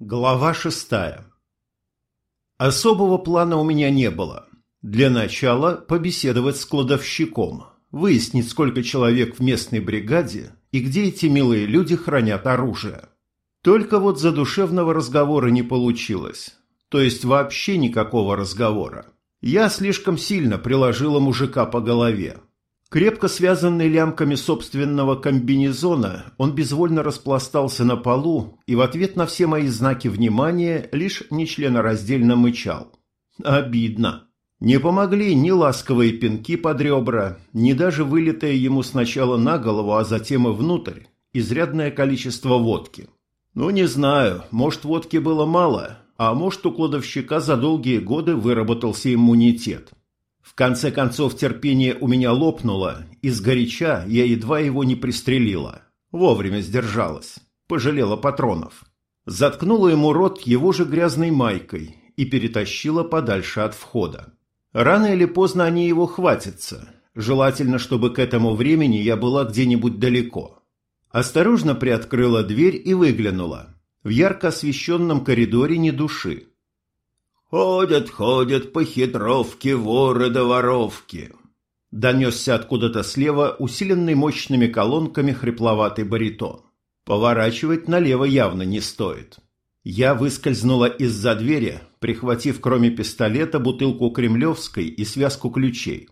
Глава шестая Особого плана у меня не было. Для начала побеседовать с кладовщиком, выяснить, сколько человек в местной бригаде и где эти милые люди хранят оружие. Только вот задушевного разговора не получилось. То есть вообще никакого разговора. Я слишком сильно приложила мужика по голове. Крепко связанный лямками собственного комбинезона, он безвольно распластался на полу и в ответ на все мои знаки внимания лишь нечленораздельно мычал. Обидно. Не помогли ни ласковые пинки под ребра, ни даже вылитое ему сначала на голову, а затем и внутрь, изрядное количество водки. Ну, не знаю, может, водки было мало, а может, у кладовщика за долгие годы выработался иммунитет. Конце концов терпение у меня лопнуло, и сгоряча я едва его не пристрелила. Вовремя сдержалась. Пожалела патронов. Заткнула ему рот его же грязной майкой и перетащила подальше от входа. Рано или поздно они его хватятся. Желательно, чтобы к этому времени я была где-нибудь далеко. Осторожно приоткрыла дверь и выглянула. В ярко освещенном коридоре ни души. «Ходят, ходят по хитровке воры да воровки!» Донесся откуда-то слева усиленный мощными колонками хрипловатый баритон. Поворачивать налево явно не стоит. Я выскользнула из-за двери, прихватив кроме пистолета бутылку кремлевской и связку ключей.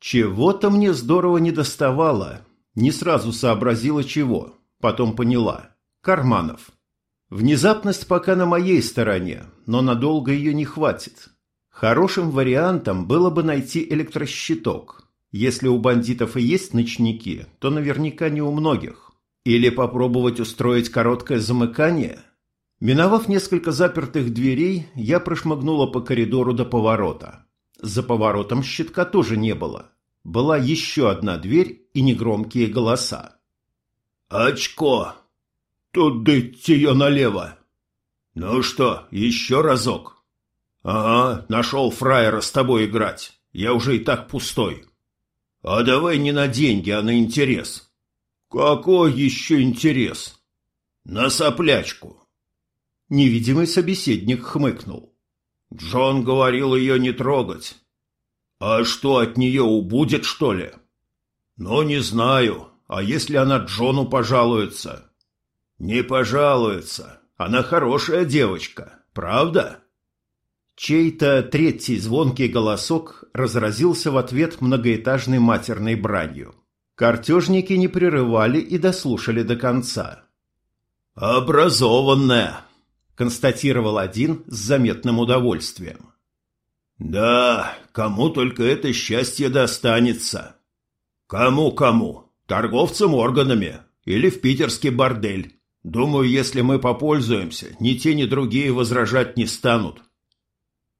Чего-то мне здорово не доставало. Не сразу сообразила чего. Потом поняла. Карманов. Внезапность пока на моей стороне, но надолго ее не хватит. Хорошим вариантом было бы найти электрощиток. Если у бандитов и есть ночники, то наверняка не у многих. Или попробовать устроить короткое замыкание? Миновав несколько запертых дверей, я прошмыгнула по коридору до поворота. За поворотом щитка тоже не было. Была еще одна дверь и негромкие голоса. «Очко!» Тут дыть ее налево. Ну что, еще разок? Ага, нашел фраера с тобой играть. Я уже и так пустой. А давай не на деньги, а на интерес. Какой еще интерес? На соплячку. Невидимый собеседник хмыкнул. Джон говорил ее не трогать. А что, от нее убудет, что ли? Ну, не знаю. А если она Джону пожалуется? «Не пожалуется. Она хорошая девочка, правда?» Чей-то третий звонкий голосок разразился в ответ многоэтажной матерной бранью. Картежники не прерывали и дослушали до конца. «Образованная», — констатировал один с заметным удовольствием. «Да, кому только это счастье достанется». «Кому-кому? Торговцам органами или в питерский бордель?» Думаю, если мы попользуемся, ни те, ни другие возражать не станут.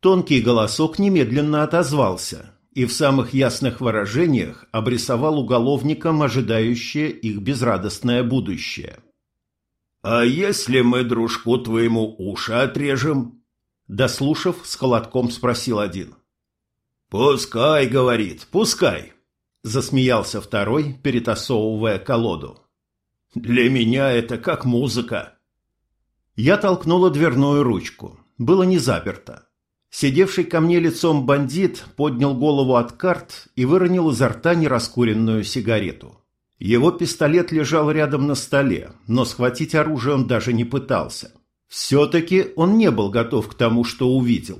Тонкий голосок немедленно отозвался и в самых ясных выражениях обрисовал уголовникам ожидающее их безрадостное будущее. «А если мы дружку твоему уши отрежем?» Дослушав, с холодком спросил один. «Пускай, — говорит, — пускай!» Засмеялся второй, перетасовывая колоду. Для меня это как музыка. Я толкнула дверную ручку. Было не заперто. Сидевший ко мне лицом бандит поднял голову от карт и выронил изо рта нераскуренную сигарету. Его пистолет лежал рядом на столе, но схватить оружие он даже не пытался. Все-таки он не был готов к тому, что увидел.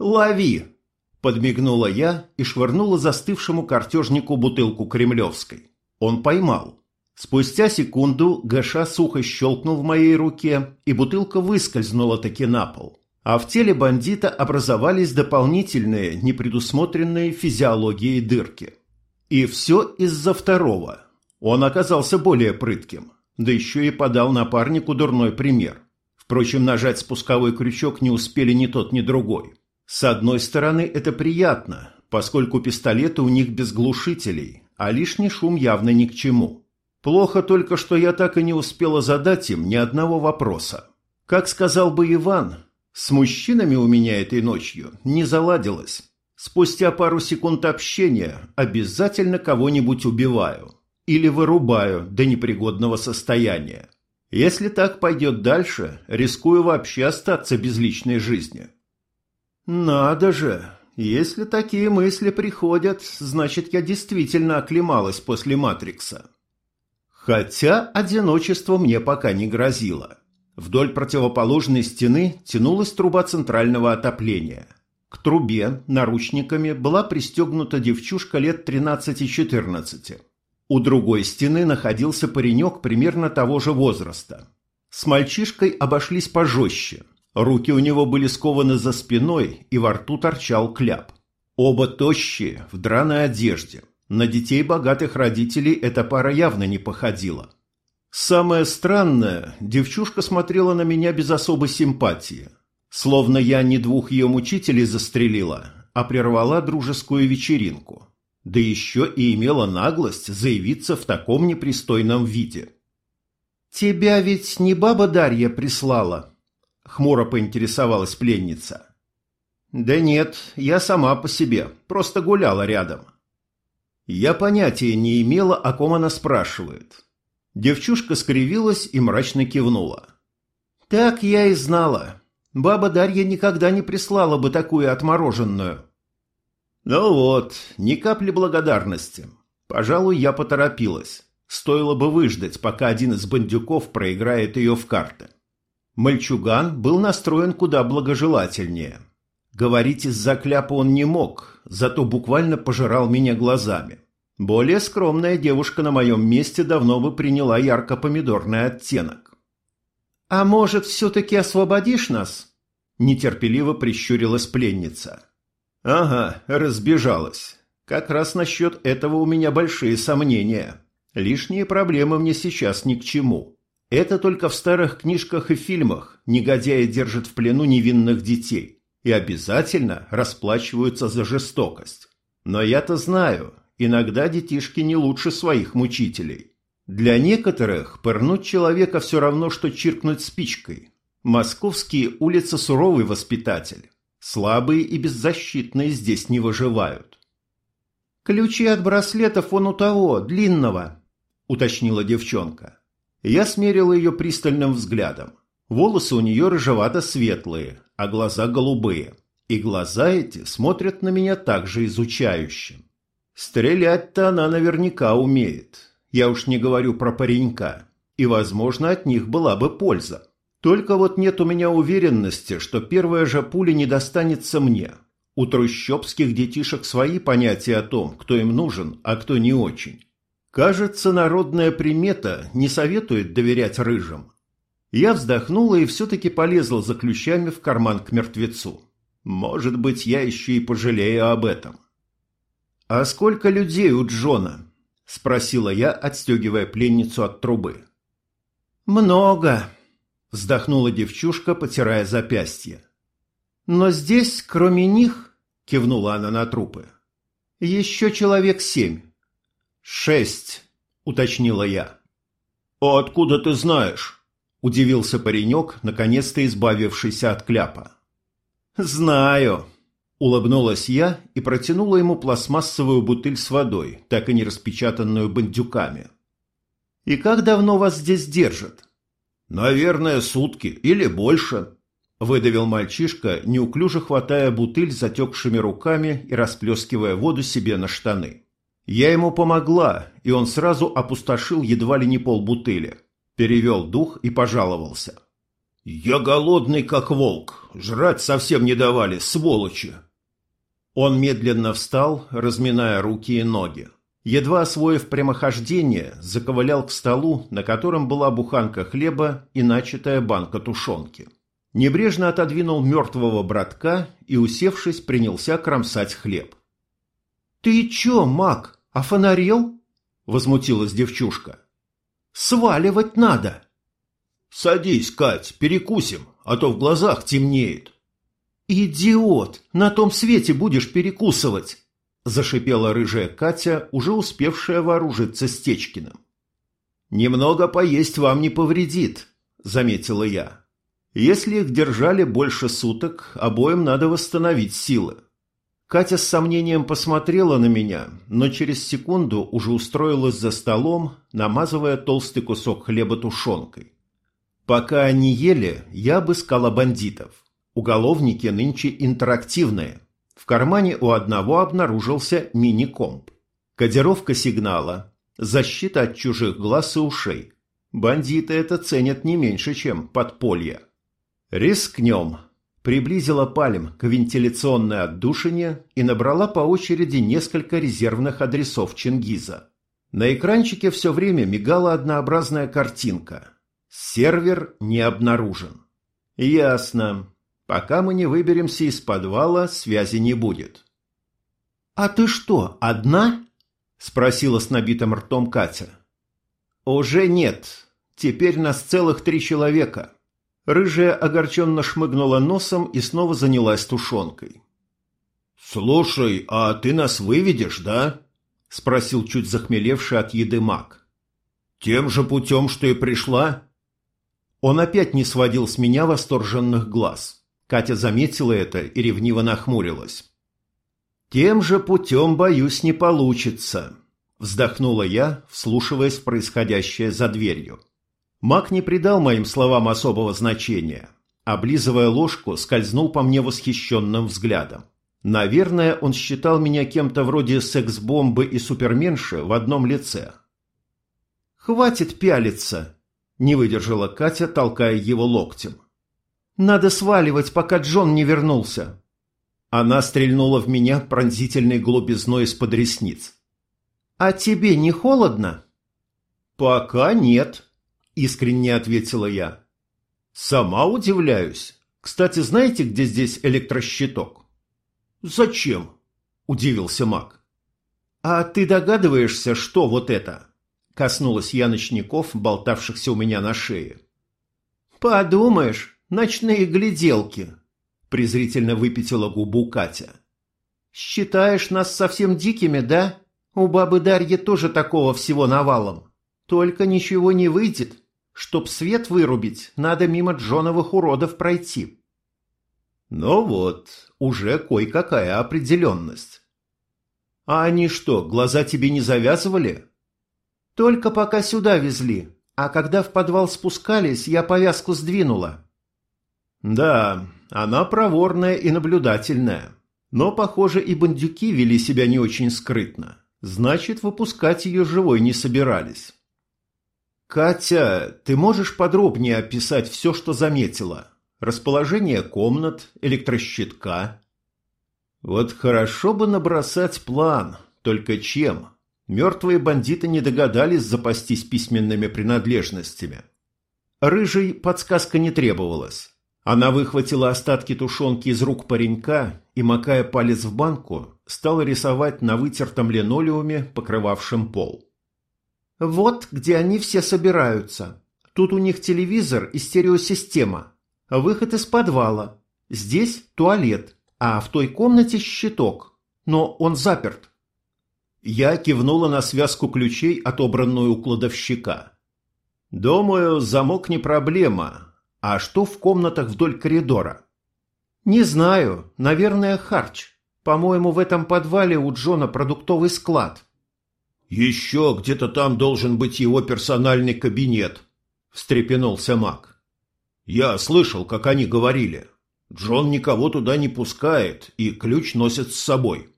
«Лови!» – подмигнула я и швырнула застывшему картежнику бутылку кремлевской. Он поймал. Спустя секунду Гэша сухо щелкнул в моей руке, и бутылка выскользнула таки на пол. А в теле бандита образовались дополнительные, непредусмотренные физиологией дырки. И все из-за второго. Он оказался более прытким, да еще и подал напарнику дурной пример. Впрочем, нажать спусковой крючок не успели ни тот, ни другой. С одной стороны, это приятно, поскольку пистолеты у них без глушителей, а лишний шум явно ни к чему. Плохо только, что я так и не успела задать им ни одного вопроса. Как сказал бы Иван, с мужчинами у меня этой ночью не заладилось. Спустя пару секунд общения обязательно кого-нибудь убиваю или вырубаю до непригодного состояния. Если так пойдет дальше, рискую вообще остаться без личной жизни. Надо же! Если такие мысли приходят, значит, я действительно оклемалась после Матрикса. Хотя одиночество мне пока не грозило. Вдоль противоположной стены тянулась труба центрального отопления. К трубе наручниками была пристегнута девчушка лет 13-14. У другой стены находился паренек примерно того же возраста. С мальчишкой обошлись пожестче. Руки у него были скованы за спиной, и во рту торчал кляп. Оба тощие, в драной одежде. На детей богатых родителей эта пара явно не походила. Самое странное, девчушка смотрела на меня без особой симпатии. Словно я не двух ее мучителей застрелила, а прервала дружескую вечеринку. Да еще и имела наглость заявиться в таком непристойном виде. «Тебя ведь не баба Дарья прислала?» — хмуро поинтересовалась пленница. «Да нет, я сама по себе, просто гуляла рядом». Я понятия не имела, о ком она спрашивает. Девчушка скривилась и мрачно кивнула. «Так я и знала. Баба Дарья никогда не прислала бы такую отмороженную». «Ну вот, ни капли благодарности. Пожалуй, я поторопилась. Стоило бы выждать, пока один из бандюков проиграет ее в карты». Мальчуган был настроен куда благожелательнее. Говорить из-за кляпа он не мог, зато буквально пожирал меня глазами. Более скромная девушка на моем месте давно бы приняла ярко-помидорный оттенок. «А может, все-таки освободишь нас?» Нетерпеливо прищурилась пленница. «Ага, разбежалась. Как раз насчет этого у меня большие сомнения. Лишние проблемы мне сейчас ни к чему. Это только в старых книжках и фильмах негодяи держат в плену невинных детей и обязательно расплачиваются за жестокость. Но я-то знаю, Иногда детишки не лучше своих мучителей. Для некоторых пырнуть человека все равно, что чиркнуть спичкой. Московские улицы суровый воспитатель. Слабые и беззащитные здесь не выживают. «Ключи от браслетов он у того, длинного», — уточнила девчонка. Я смерил ее пристальным взглядом. Волосы у нее рыжевато-светлые, а глаза голубые. И глаза эти смотрят на меня также изучающе. Стрелять-то она наверняка умеет. Я уж не говорю про паренька. И, возможно, от них была бы польза. Только вот нет у меня уверенности, что первая же пуля не достанется мне. У трущобских детишек свои понятия о том, кто им нужен, а кто не очень. Кажется, народная примета не советует доверять рыжим. Я вздохнула и все-таки полезла за ключами в карман к мертвецу. Может быть, я еще и пожалею об этом. «А сколько людей у Джона?» – спросила я, отстегивая пленницу от трубы. «Много», – вздохнула девчушка, потирая запястье. «Но здесь, кроме них», – кивнула она на трупы, – «еще человек семь». «Шесть», – уточнила я. «А откуда ты знаешь?» – удивился паренек, наконец-то избавившийся от кляпа. «Знаю», Улыбнулась я и протянула ему пластмассовую бутыль с водой, так и не распечатанную бандюками. «И как давно вас здесь держат?» «Наверное, сутки или больше», – выдавил мальчишка, неуклюже хватая бутыль затекшими руками и расплескивая воду себе на штаны. Я ему помогла, и он сразу опустошил едва ли не полбутыли. Перевел дух и пожаловался. «Я голодный, как волк. Жрать совсем не давали, сволочи. Он медленно встал, разминая руки и ноги. Едва освоив прямохождение, заковылял к столу, на котором была буханка хлеба и начатая банка тушенки. Небрежно отодвинул мертвого братка и, усевшись, принялся кромсать хлеб. «Ты чё, маг, офонарел?» – возмутилась девчушка. «Сваливать надо!» «Садись, Кать, перекусим, а то в глазах темнеет». «Идиот! На том свете будешь перекусывать!» – зашипела рыжая Катя, уже успевшая вооружиться Стечкиным. «Немного поесть вам не повредит», – заметила я. «Если их держали больше суток, обоим надо восстановить силы». Катя с сомнением посмотрела на меня, но через секунду уже устроилась за столом, намазывая толстый кусок хлеба тушенкой. Пока они ели, я обыскала бандитов. Уголовники нынче интерактивные. В кармане у одного обнаружился мини-комп. Кодировка сигнала, защита от чужих глаз и ушей. Бандиты это ценят не меньше, чем подполье. Рискнем. Приблизила палем к вентиляционной отдушине и набрала по очереди несколько резервных адресов Чингиза. На экранчике все время мигала однообразная картинка. Сервер не обнаружен. Ясно. Пока мы не выберемся из подвала, связи не будет. «А ты что, одна?» – спросила с набитым ртом Катя. «Уже нет. Теперь нас целых три человека». Рыжая огорченно шмыгнула носом и снова занялась тушенкой. «Слушай, а ты нас выведешь, да?» – спросил чуть захмелевший от еды маг. «Тем же путем, что и пришла?» Он опять не сводил с меня восторженных глаз. Катя заметила это и ревниво нахмурилась. «Тем же путем, боюсь, не получится», – вздохнула я, вслушиваясь в происходящее за дверью. Маг не придал моим словам особого значения. Облизывая ложку, скользнул по мне восхищенным взглядом. Наверное, он считал меня кем-то вроде секс-бомбы и суперменши в одном лице. «Хватит пялиться!» – не выдержала Катя, толкая его локтем. «Надо сваливать, пока Джон не вернулся!» Она стрельнула в меня пронзительной глубизной из-под ресниц. «А тебе не холодно?» «Пока нет», – искренне ответила я. «Сама удивляюсь. Кстати, знаете, где здесь электрощиток?» «Зачем?» – удивился маг. «А ты догадываешься, что вот это?» – коснулась я ночников, болтавшихся у меня на шее. «Подумаешь, ночные гляделки!» – презрительно выпятила губу Катя. «Считаешь нас совсем дикими, да? У бабы Дарьи тоже такого всего навалом. Только ничего не выйдет. Чтоб свет вырубить, надо мимо Джоновых уродов пройти. Ну вот, уже кое-какая определенность. А они что, глаза тебе не завязывали? Только пока сюда везли, а когда в подвал спускались, я повязку сдвинула. Да, она проворная и наблюдательная. Но, похоже, и бандюки вели себя не очень скрытно. Значит, выпускать ее живой не собирались. «Катя, ты можешь подробнее описать все, что заметила? Расположение комнат, электрощитка?» «Вот хорошо бы набросать план, только чем? Мертвые бандиты не догадались запастись письменными принадлежностями». Рыжей подсказка не требовалась. Она выхватила остатки тушенки из рук паренька и, макая палец в банку, стала рисовать на вытертом линолеуме, покрывавшем пол. Вот где они все собираются. Тут у них телевизор и стереосистема. Выход из подвала. Здесь туалет, а в той комнате щиток. Но он заперт. Я кивнула на связку ключей, отобранную у кладовщика. Думаю, замок не проблема. А что в комнатах вдоль коридора? Не знаю. Наверное, харч. По-моему, в этом подвале у Джона продуктовый склад. «Еще где-то там должен быть его персональный кабинет», – встрепенулся маг. «Я слышал, как они говорили. Джон никого туда не пускает и ключ носит с собой».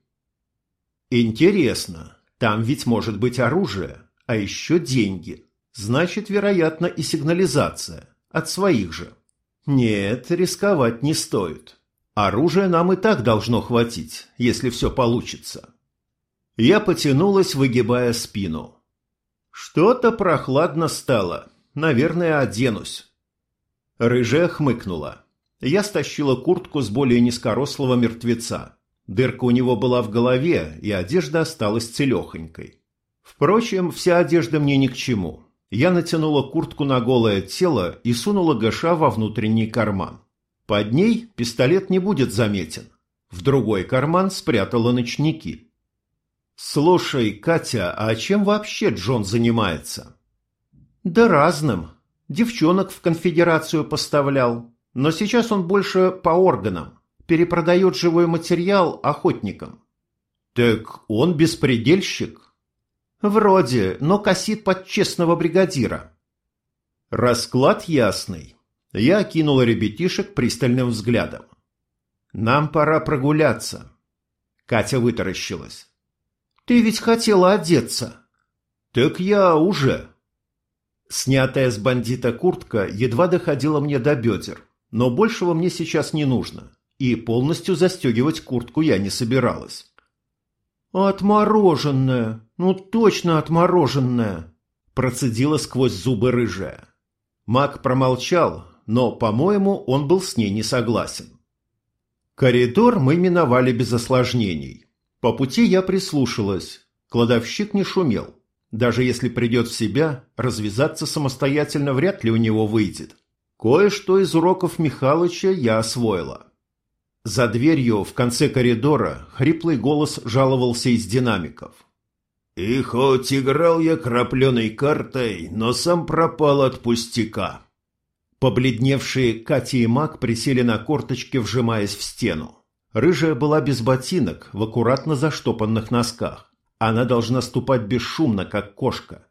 «Интересно, там ведь может быть оружие, а еще деньги. Значит, вероятно, и сигнализация. От своих же. Нет, рисковать не стоит. Оружия нам и так должно хватить, если все получится». Я потянулась, выгибая спину. Что-то прохладно стало. Наверное, оденусь. Рыжая хмыкнула. Я стащила куртку с более низкорослого мертвеца. Дырка у него была в голове, и одежда осталась целехонькой. Впрочем, вся одежда мне ни к чему. Я натянула куртку на голое тело и сунула Гаша во внутренний карман. Под ней пистолет не будет заметен. В другой карман спрятала ночники. «Слушай, Катя, а чем вообще Джон занимается?» «Да разным. Девчонок в конфедерацию поставлял. Но сейчас он больше по органам. Перепродает живой материал охотникам». «Так он беспредельщик?» «Вроде, но косит под честного бригадира». Расклад ясный. Я окинула ребятишек пристальным взглядом. «Нам пора прогуляться». Катя вытаращилась. «Ты ведь хотела одеться». «Так я уже». Снятая с бандита куртка едва доходила мне до бедер, но большего мне сейчас не нужно, и полностью застегивать куртку я не собиралась. «Отмороженная! Ну точно отмороженная!» Процедила сквозь зубы рыжая. Маг промолчал, но, по-моему, он был с ней не согласен. Коридор мы миновали без осложнений. По пути я прислушалась. Кладовщик не шумел. Даже если придет в себя, развязаться самостоятельно вряд ли у него выйдет. Кое-что из уроков Михалыча я освоила. За дверью в конце коридора хриплый голос жаловался из динамиков. «И хоть играл я крапленой картой, но сам пропал от пустяка». Побледневшие Катя и Мак присели на корточки, вжимаясь в стену. Рыжая была без ботинок, в аккуратно заштопанных носках. Она должна ступать бесшумно, как кошка.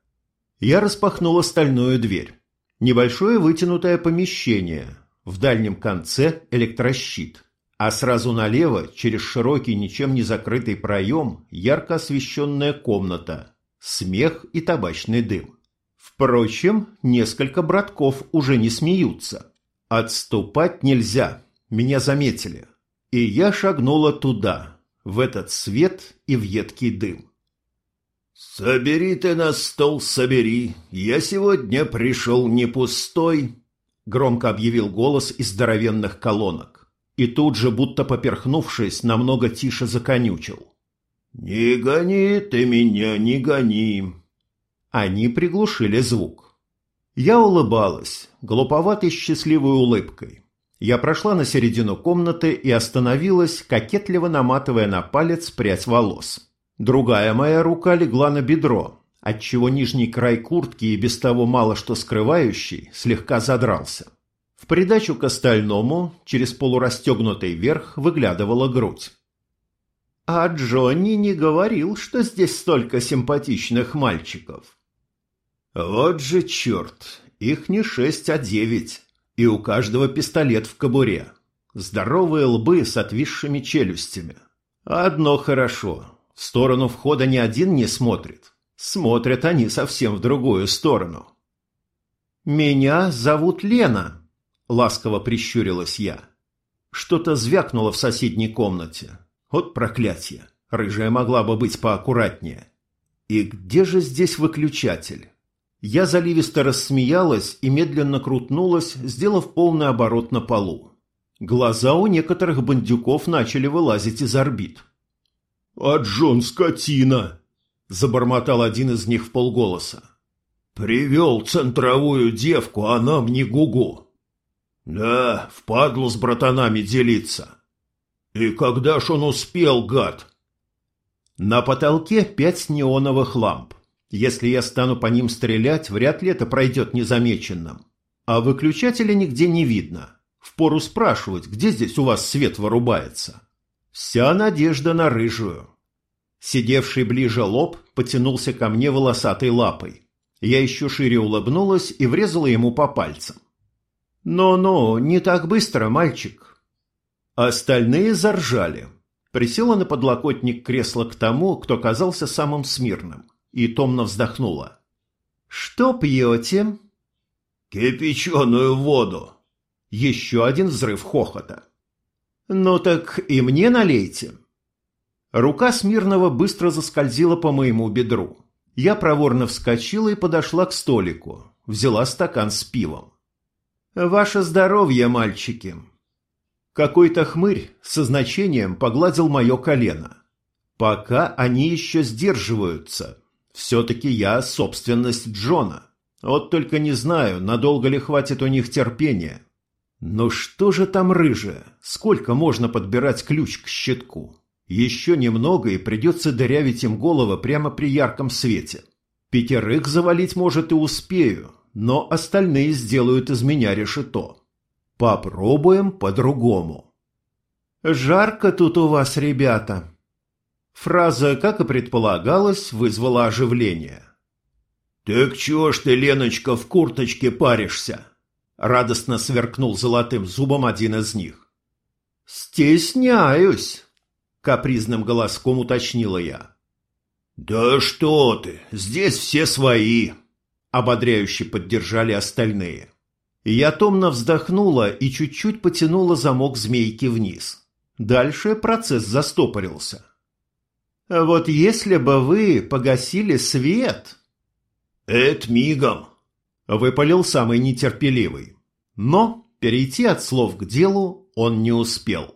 Я распахнула стальную дверь. Небольшое вытянутое помещение. В дальнем конце электрощит а сразу налево, через широкий, ничем не закрытый проем, ярко освещенная комната, смех и табачный дым. Впрочем, несколько братков уже не смеются. Отступать нельзя, меня заметили. И я шагнула туда, в этот свет и в едкий дым. «Собери ты на стол, собери, я сегодня пришел не пустой», — громко объявил голос из здоровенных колонок и тут же, будто поперхнувшись, намного тише законючил. «Не гони ты меня, не гони!» Они приглушили звук. Я улыбалась, глуповатой счастливой улыбкой. Я прошла на середину комнаты и остановилась, кокетливо наматывая на палец прядь волос. Другая моя рука легла на бедро, отчего нижний край куртки и без того мало что скрывающий слегка задрался. В придачу к остальному, через полурастегнутый верх, выглядывала грудь. А Джонни не говорил, что здесь столько симпатичных мальчиков. Вот же черт, их не шесть, а девять, и у каждого пистолет в кобуре. Здоровые лбы с отвисшими челюстями. Одно хорошо, в сторону входа ни один не смотрит. Смотрят они совсем в другую сторону. «Меня зовут Лена», — ласково прищурилась я. Что-то звякнуло в соседней комнате. Вот проклятие. Рыжая могла бы быть поаккуратнее. И где же здесь выключатель? Я заливисто рассмеялась и медленно крутнулась, сделав полный оборот на полу. Глаза у некоторых бандюков начали вылазить из орбит. «А Джон скотина!» – забормотал один из них в полголоса. «Привел центровую девку, а нам не гугу. Да, впадло с братанами делиться. И когда ж он успел, гад? На потолке пять неоновых ламп. Если я стану по ним стрелять, вряд ли это пройдет незамеченным. А выключателя нигде не видно. Впору спрашивать, где здесь у вас свет вырубается. Вся надежда на рыжую. Сидевший ближе лоб потянулся ко мне волосатой лапой. Я еще шире улыбнулась и врезала ему по пальцам. «Ну-ну, не так быстро, мальчик». Остальные заржали. Присела на подлокотник кресла к тому, кто казался самым смирным, и томно вздохнула. «Что пьете?» «Кипяченую воду». Еще один взрыв хохота. «Ну так и мне налейте». Рука Смирного быстро заскользила по моему бедру. Я проворно вскочила и подошла к столику. Взяла стакан с пивом. «Ваше здоровье, мальчики!» Какой-то хмырь со значением погладил мое колено. «Пока они еще сдерживаются. Все-таки я собственность Джона. Вот только не знаю, надолго ли хватит у них терпения. Но что же там рыжая? Сколько можно подбирать ключ к щитку? Еще немного, и придется дырявить им головы прямо при ярком свете. Пятерых завалить, может, и успею, но остальные сделают из меня решето. Попробуем по-другому. «Жарко тут у вас, ребята!» Фраза, как и предполагалось, вызвала оживление. «Так чего ж ты, Леночка, в курточке паришься?» Радостно сверкнул золотым зубом один из них. «Стесняюсь!» — капризным голоском уточнила я. «Да что ты, здесь все свои!» — ободряюще поддержали остальные. Я томно вздохнула и чуть-чуть потянула замок змейки вниз. Дальше процесс застопорился. «Вот если бы вы погасили свет...» «Это мигом!» — выпалил самый нетерпеливый. Но перейти от слов к делу он не успел.